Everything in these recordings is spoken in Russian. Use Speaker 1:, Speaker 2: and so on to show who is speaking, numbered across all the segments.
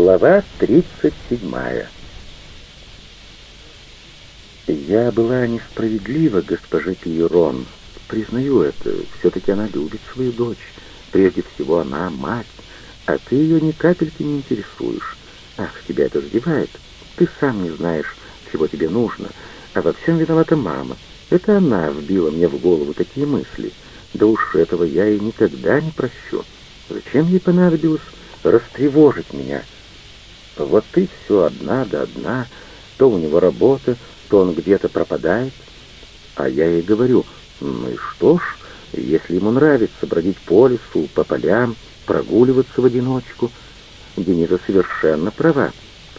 Speaker 1: Глава 37 Я была несправедлива, госпожа Пьерон. Признаю это, все-таки она любит свою дочь. Прежде всего, она мать, а ты ее ни капельки не интересуешь. Ах, тебя это задевает. Ты сам не знаешь, чего тебе нужно, а во всем виновата мама. Это она вбила мне в голову такие мысли. Да уж этого я и никогда не прощу. Зачем ей понадобилось растревожить меня?» Вот ты все одна да одна, то у него работа, то он где-то пропадает. А я ей говорю, ну и что ж, если ему нравится бродить по лесу, по полям, прогуливаться в одиночку. Дениза совершенно права.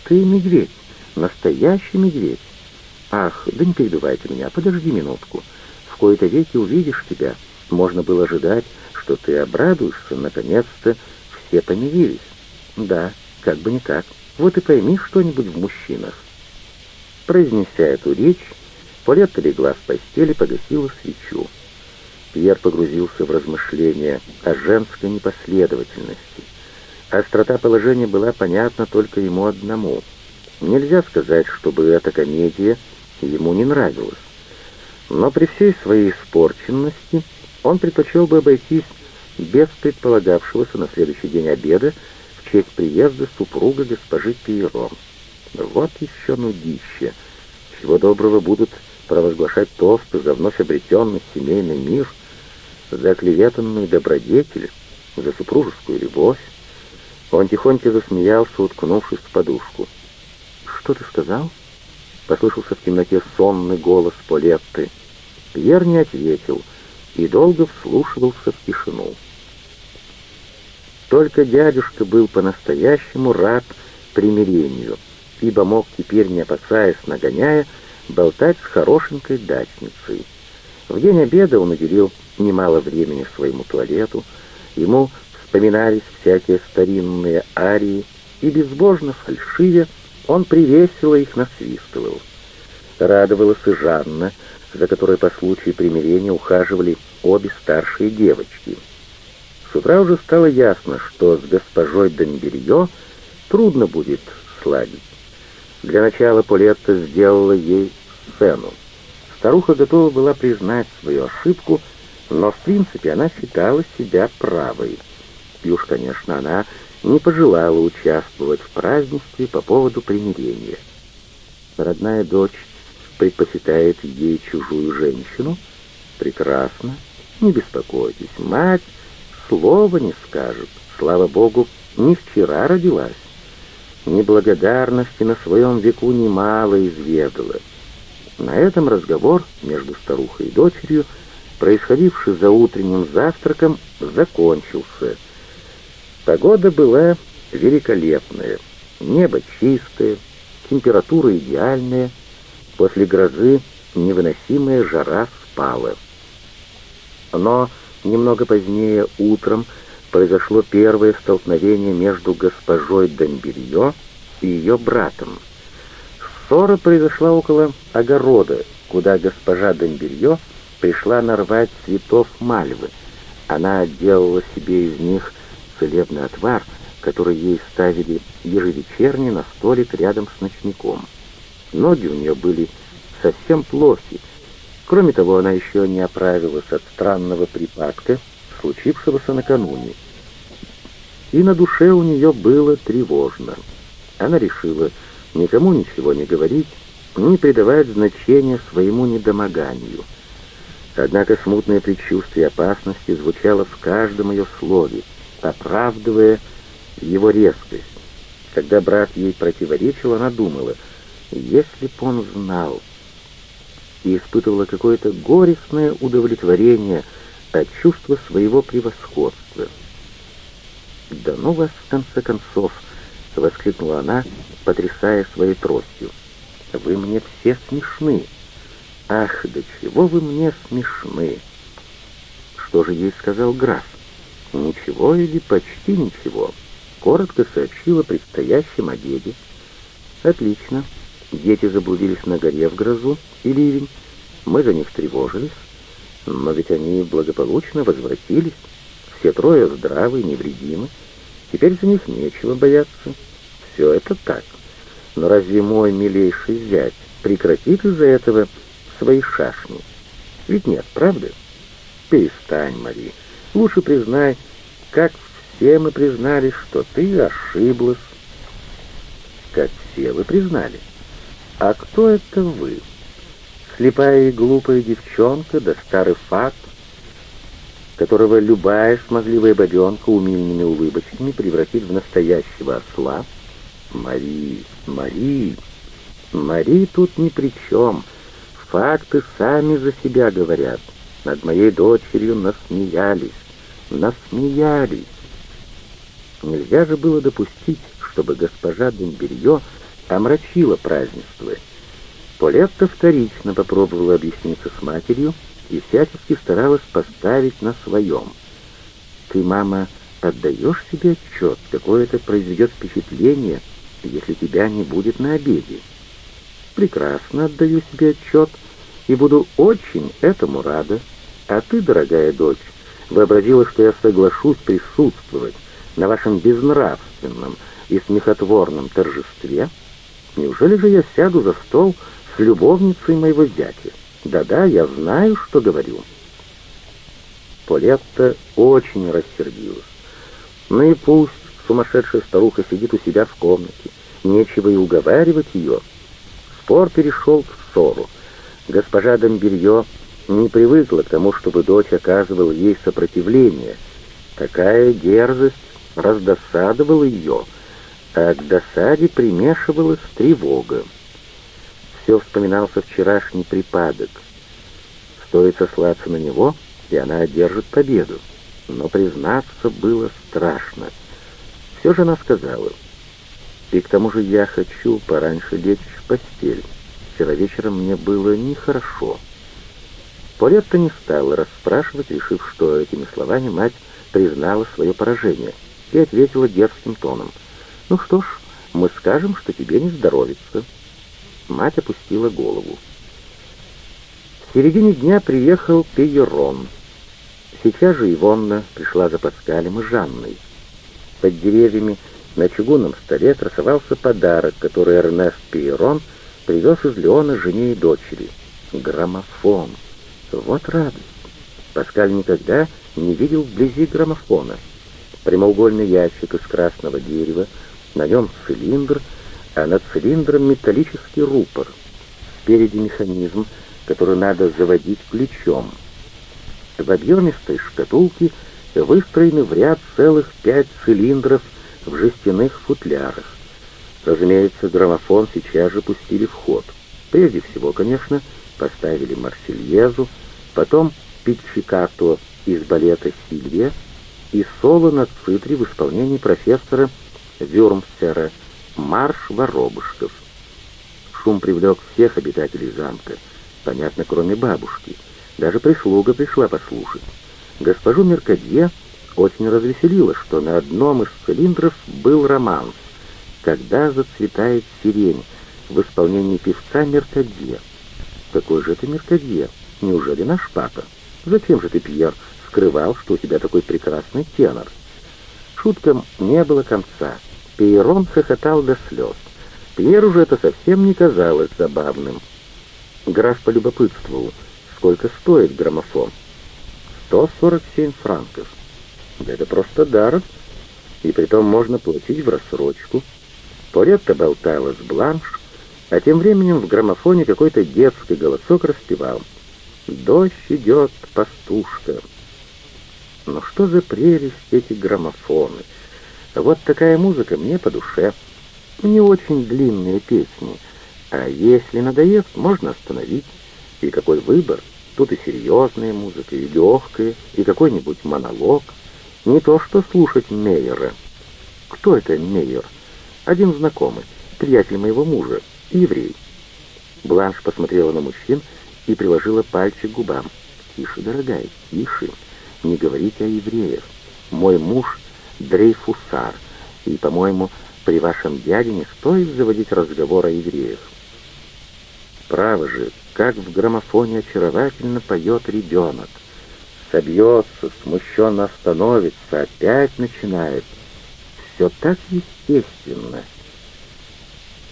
Speaker 1: Ты медведь, настоящий медведь. Ах, да не перебивайте меня, подожди минутку. В кои-то веки увидишь тебя. Можно было ожидать, что ты обрадуешься, наконец-то все помирились. Да, как бы не так. Вот и пойми что-нибудь в мужчинах. Произнеся эту речь, Полетта легла в постели, погасила свечу. Пьер погрузился в размышления о женской непоследовательности. Острота положения была понятна только ему одному. Нельзя сказать, чтобы эта комедия ему не нравилась. Но при всей своей испорченности он предпочел бы обойтись без предполагавшегося на следующий день обеда в честь приезда супруга госпожи Пиеро. Вот еще нудище. Чего доброго будут провозглашать тосты за вновь обретенный семейный мир, за клеветанную добродетель, за супружескую любовь. Он тихонько засмеялся, уткнувшись в подушку. «Что ты сказал?» — послышался в темноте сонный голос Полетты. Пьер не ответил и долго вслушивался в тишину. Только дядюшка был по-настоящему рад примирению, ибо мог теперь, не опасаясь нагоняя, болтать с хорошенькой дачницей. В день обеда он уделил немало времени своему туалету, ему вспоминались всякие старинные арии, и безбожно фальшивя он привесело их насвистывал. Радовалась и Жанна, за которой по случаю примирения ухаживали обе старшие девочки — с утра уже стало ясно, что с госпожой Домберье трудно будет сладить. Для начала Полетта сделала ей сцену. Старуха готова была признать свою ошибку, но в принципе она считала себя правой. И уж, конечно, она не пожелала участвовать в празднестве по поводу примирения. Родная дочь предпочитает ей чужую женщину? Прекрасно. Не беспокойтесь, мать слова не скажет. Слава Богу, не вчера родилась. Неблагодарности на своем веку немало изведала. На этом разговор между старухой и дочерью, происходивший за утренним завтраком, закончился. Погода была великолепная, небо чистое, температура идеальная, после грозы невыносимая жара спала. Но Немного позднее, утром, произошло первое столкновение между госпожой Домбелье и ее братом. Ссора произошла около огорода, куда госпожа Домбелье пришла нарвать цветов мальвы. Она делала себе из них целебный отвар, который ей ставили ежевечерне на столик рядом с ночником. Ноги у нее были совсем плохи, Кроме того, она еще не оправилась от странного припадка, случившегося накануне. И на душе у нее было тревожно. Она решила никому ничего не говорить, не придавать значения своему недомоганию. Однако смутное предчувствие опасности звучало в каждом ее слове, оправдывая его резкость. Когда брат ей противоречил, она думала, если б он знал, и испытывала какое-то горестное удовлетворение от чувства своего превосходства. «Да ну вас, в конце концов!» — воскликнула она, потрясая своей тростью. «Вы мне все смешны! Ах, до чего вы мне смешны!» Что же ей сказал граф? «Ничего или почти ничего?» Коротко сообщила о предстоящем обеде. «Отлично. Дети заблудились на горе в грозу и ливень. Мы за них тревожились, но ведь они благополучно возвратились. Все трое здравы, невредимы. Теперь за них нечего бояться. все это так. Но разве мой милейший зять прекратит из-за этого свои шашни? Ведь нет, правда? Перестань, Мари. Лучше признай, как все мы признали, что ты ошиблась. Как все вы признали. А кто это вы? Слепая и глупая девчонка, да старый факт, которого любая смазливая бабенка умильными улыбочками превратит в настоящего осла? Мари, Мари, Мари тут ни при чем. Факты сами за себя говорят. Над моей дочерью насмеялись, насмеялись. Нельзя же было допустить, чтобы госпожа Дембелье омрачила празднество. Полетта вторично попробовала объясниться с матерью и всячески старалась поставить на своем. «Ты, мама, отдаешь себе отчет, какое это произведет впечатление, если тебя не будет на обеде?» «Прекрасно отдаю себе отчет и буду очень этому рада. А ты, дорогая дочь, вообразила, что я соглашусь присутствовать на вашем безнравственном и смехотворном торжестве? Неужели же я сяду за стол с любовницей моего зятя? Да-да, я знаю, что говорю». Полетта очень рассердилась. Ну и пусть сумасшедшая старуха сидит у себя в комнате. Нечего и уговаривать ее. Спор перешел в ссору. Госпожа Домберье не привыкла к тому, чтобы дочь оказывала ей сопротивление. Такая дерзость раздосадовала ее, а к досаде примешивалась тревога. Все вспоминался вчерашний припадок. Стоит сослаться на него, и она одержит победу. Но признаться было страшно. Все же она сказала, «И к тому же я хочу пораньше лечь в постель. Вчера вечером мне было нехорошо». Полетта не стала расспрашивать, решив, что этими словами мать признала свое поражение, и ответила дерзким тоном. «Ну что ж, мы скажем, что тебе не здоровится». Мать опустила голову. В середине дня приехал Пейерон. Сейчас же Ивонна пришла за Паскалем и Жанной. Под деревьями на чугунном столе красовался подарок, который Эрнест Пейерон привез из Леона жене и дочери. Граммофон. Вот радость. Паскаль никогда не видел вблизи граммофона. Прямоугольный ящик из красного дерева, на нем цилиндр, а над цилиндром металлический рупор. Спереди механизм, который надо заводить ключом. В объемистой шкатулке выстроены в ряд целых пять цилиндров в жестяных футлярах. Разумеется, граммофон сейчас же пустили в ход. Прежде всего, конечно, поставили Марсельезу, потом Пичикато из балета «Сильвия» и соло на цитре в исполнении профессора Вюрмсера «Марш воробушков». Шум привлек всех обитателей замка, понятно, кроме бабушки. Даже прислуга пришла послушать. Госпожу Меркадье очень развеселило, что на одном из цилиндров был романс «Когда зацветает сирень» в исполнении певца Меркадье. Какой же это Меркадье? Неужели наш папа? Зачем же ты, Пьер, скрывал, что у тебя такой прекрасный тенор? Шуткам не было конца. Пейрон хохотал до слез. Пьеру же это совсем не казалось забавным. Граф полюбопытствовал, сколько стоит граммофон. 147 франков. Да это просто дар, и притом можно платить в рассрочку. Полетта болтала с Бланш, а тем временем в граммофоне какой-то детский голосок распевал «Дождь идет, пастушка». Но что за прелесть эти граммофоны! Вот такая музыка мне по душе. Не очень длинные песни, а если надоест, можно остановить. И какой выбор! Тут и серьезная музыка, и легкая, и какой-нибудь монолог. Не то что слушать Мейера. Кто это Мейер? Один знакомый, приятель моего мужа, еврей. Бланш посмотрела на мужчин и приложила пальчик к губам. «Тише, дорогая, тише. Не говорите о евреях. Мой муж — дрейфусар, и, по-моему, при вашем дяде не стоит заводить разговор о евреях». Право же, как в граммофоне очаровательно поет ребенок. Собьется, смущенно остановится, опять начинает. Все так естественно.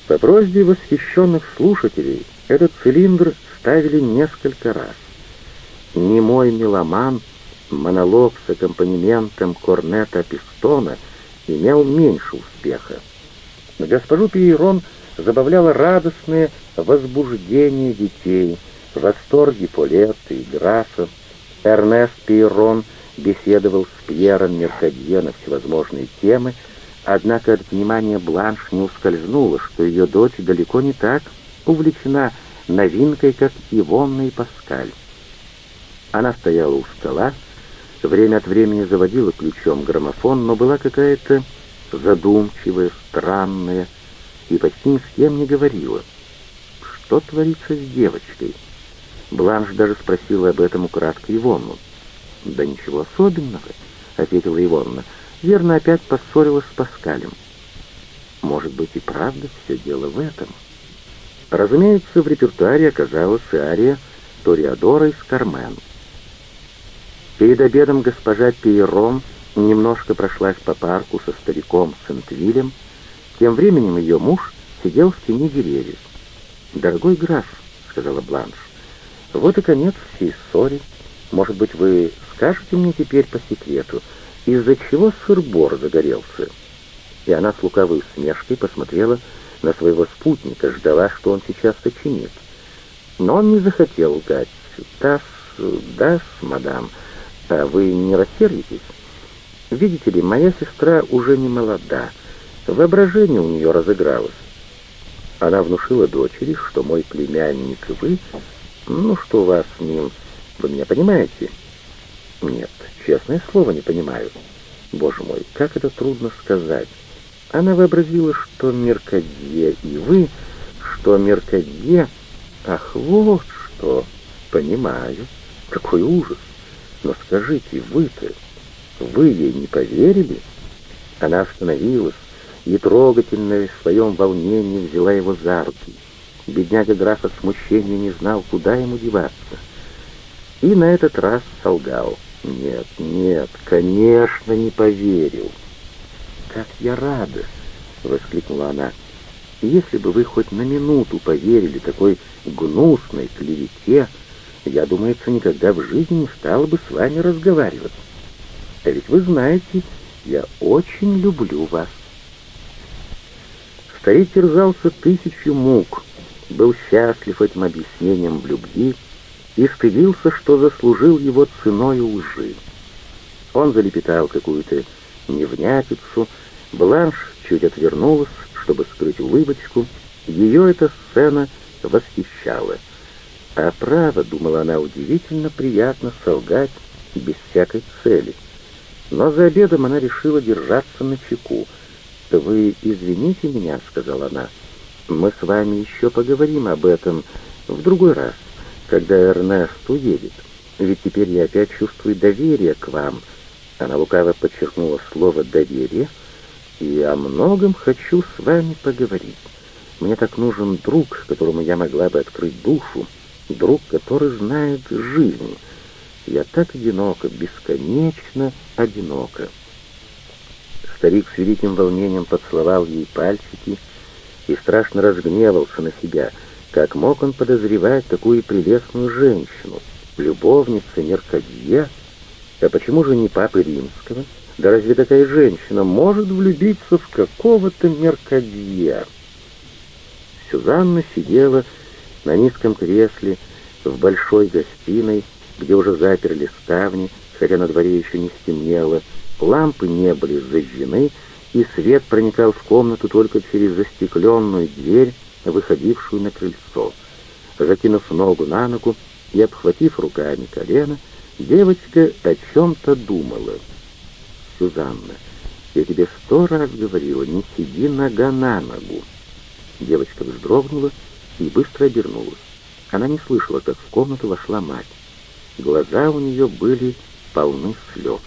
Speaker 1: По просьбе восхищенных слушателей этот цилиндр ставили несколько раз. Немой меломан, монолог с аккомпанементом корнета Пистона имел меньше успеха. Госпожу Пейрон забавляло радостное возбуждение детей, восторги Полетта и Грасса. Эрнест Пейрон беседовал с Пьером Меркадье на всевозможные темы, однако от внимания Бланш не ускользнуло, что ее дочь далеко не так увлечена новинкой, как Ивонна и Паскаль. Она стояла у стола, время от времени заводила ключом граммофон, но была какая-то задумчивая, странная, и почти ни с кем не говорила. Что творится с девочкой? Бланш даже спросила об этом украдкой Ивонну. «Да ничего особенного», — ответила Ивонна. «Верно, опять поссорилась с Паскалем». «Может быть, и правда все дело в этом». Разумеется, в репертуаре оказалась и ария Ториадора из «Кармен». Перед обедом госпожа Пейрон немножко прошлась по парку со стариком Сент-Вилем. Тем временем ее муж сидел в тени деревьев. «Дорогой граф», — сказала Бланш, — «вот и конец всей ссоре. Может быть, вы скажете мне теперь по секрету, из-за чего сыр-бор загорелся?» И она с лукавой усмешкой посмотрела на своего спутника, ждала, что он сейчас сочинит. Но он не захотел лгать. «Да, да, мадам, а вы не рассердитесь?» Видите ли, моя сестра уже не молода, воображение у нее разыгралось. Она внушила дочери, что мой племянник и вы... Ну, что у вас с ним... Вы меня понимаете? Нет, честное слово, не понимаю. Боже мой, как это трудно сказать. Она вообразила, что Меркадье и вы, что Меркадье... Ах, вот что! Понимаю. Какой ужас! Но скажите, вы-то... Вы ей не поверили?» Она остановилась и, трогательная в своем волнении, взяла его за руки. Бедняга граф от смущения не знал, куда ему деваться. И на этот раз солгал. «Нет, нет, конечно, не поверил». «Как я рада!» — воскликнула она. «Если бы вы хоть на минуту поверили такой гнусной клевете, я, думается, никогда в жизни не стала бы с вами разговаривать». А ведь вы знаете, я очень люблю вас. Старик терзался тысячу мук, был счастлив этим объяснением в любви и стыдился, что заслужил его ценой лжи. Он залепетал какую-то невнятицу, Бланш чуть отвернулась, чтобы скрыть улыбочку. Ее эта сцена восхищала. А право, думала она, удивительно приятно солгать без всякой цели — но за обедом она решила держаться на чеку. «Вы извините меня», — сказала она. «Мы с вами еще поговорим об этом в другой раз, когда Эрнест уедет. Ведь теперь я опять чувствую доверие к вам». Она лукаво подчеркнула слово «доверие», и о многом хочу с вами поговорить. Мне так нужен друг, которому я могла бы открыть душу, друг, который знает жизнь, я так одиноко, бесконечно одиноко. Старик с великим волнением поцеловал ей пальчики и страшно разгневался на себя. Как мог он подозревать такую прелестную женщину? Любовница Меркадье? А почему же не папы римского? Да разве такая женщина может влюбиться в какого-то Меркадье? Сюзанна сидела на низком кресле в большой гостиной, где уже заперли ставни, хотя на дворе еще не стемнело, лампы не были зажжены, и свет проникал в комнату только через застекленную дверь, выходившую на крыльцо. Закинув ногу на ногу и обхватив руками колено, девочка о чем-то думала. «Сюзанна, я тебе сто раз говорила, не сиди нога на ногу». Девочка вздрогнула и быстро обернулась. Она не слышала, как в комнату вошла мать. Глаза у нее были полны слез.